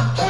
Muhabbet